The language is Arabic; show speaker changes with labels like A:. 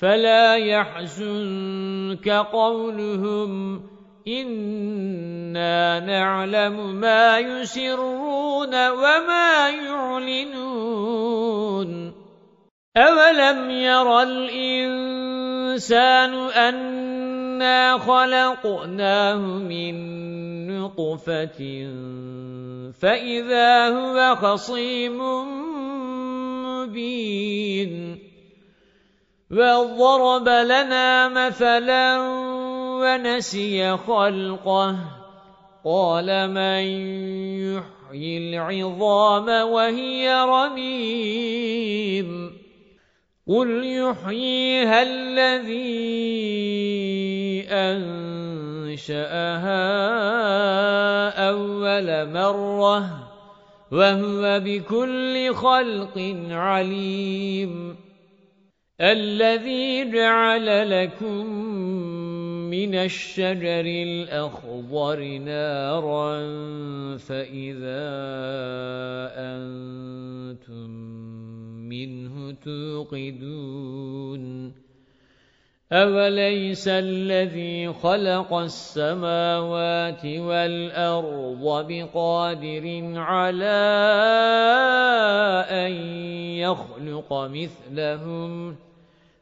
A: فَلَا يَحْزُنكَ قَوْلُهُمْ إِنَّا نَعْلَمُ مَا يُسِرُّونَ وَمَا يُعْلِنُونَ. أَوَلَمْ يَرَ الْإِنسَانُ أَنَّا خَلَقْنَاهُ مِنْ نُطْفَةٍ فَإِذَا هُوَ خَصِيمٌ مُبِينٌ. وَضَرَبَ لَنَا مَثَلًا وَنَسِيَ خَلْقَهُ قَالَ مَنْ يُحْيِي الْعِظَامَ وَهِيَ رَمِيمٌ قُلْ يُحْيِيهَا الَّذِي أَنشَأَهَا أَوَّلَ مَرَّةٍ وَهُوَ بِكُلِّ خَلْقٍ عَلِيمٌ الَّذِي جَعَلَ لَكُم مِّنَ الشَّجَرِ الْأَخْضَرِ نَارًا فَإِذَا أَنتُم مِّنْهُ تُوقِدُونَ أَوَلَيْسَ الَّذِي خَلَقَ السَّمَاوَاتِ وَالْأَرْضَ بِقَادِرٍ عَلَى أَن يَخْلُقَ مِثْلَهُم